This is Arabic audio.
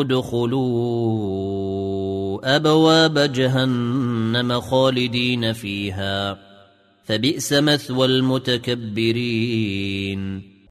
ادخلوا أبواب جهنم خالدين فيها. فبئس مثوى المتكبرين.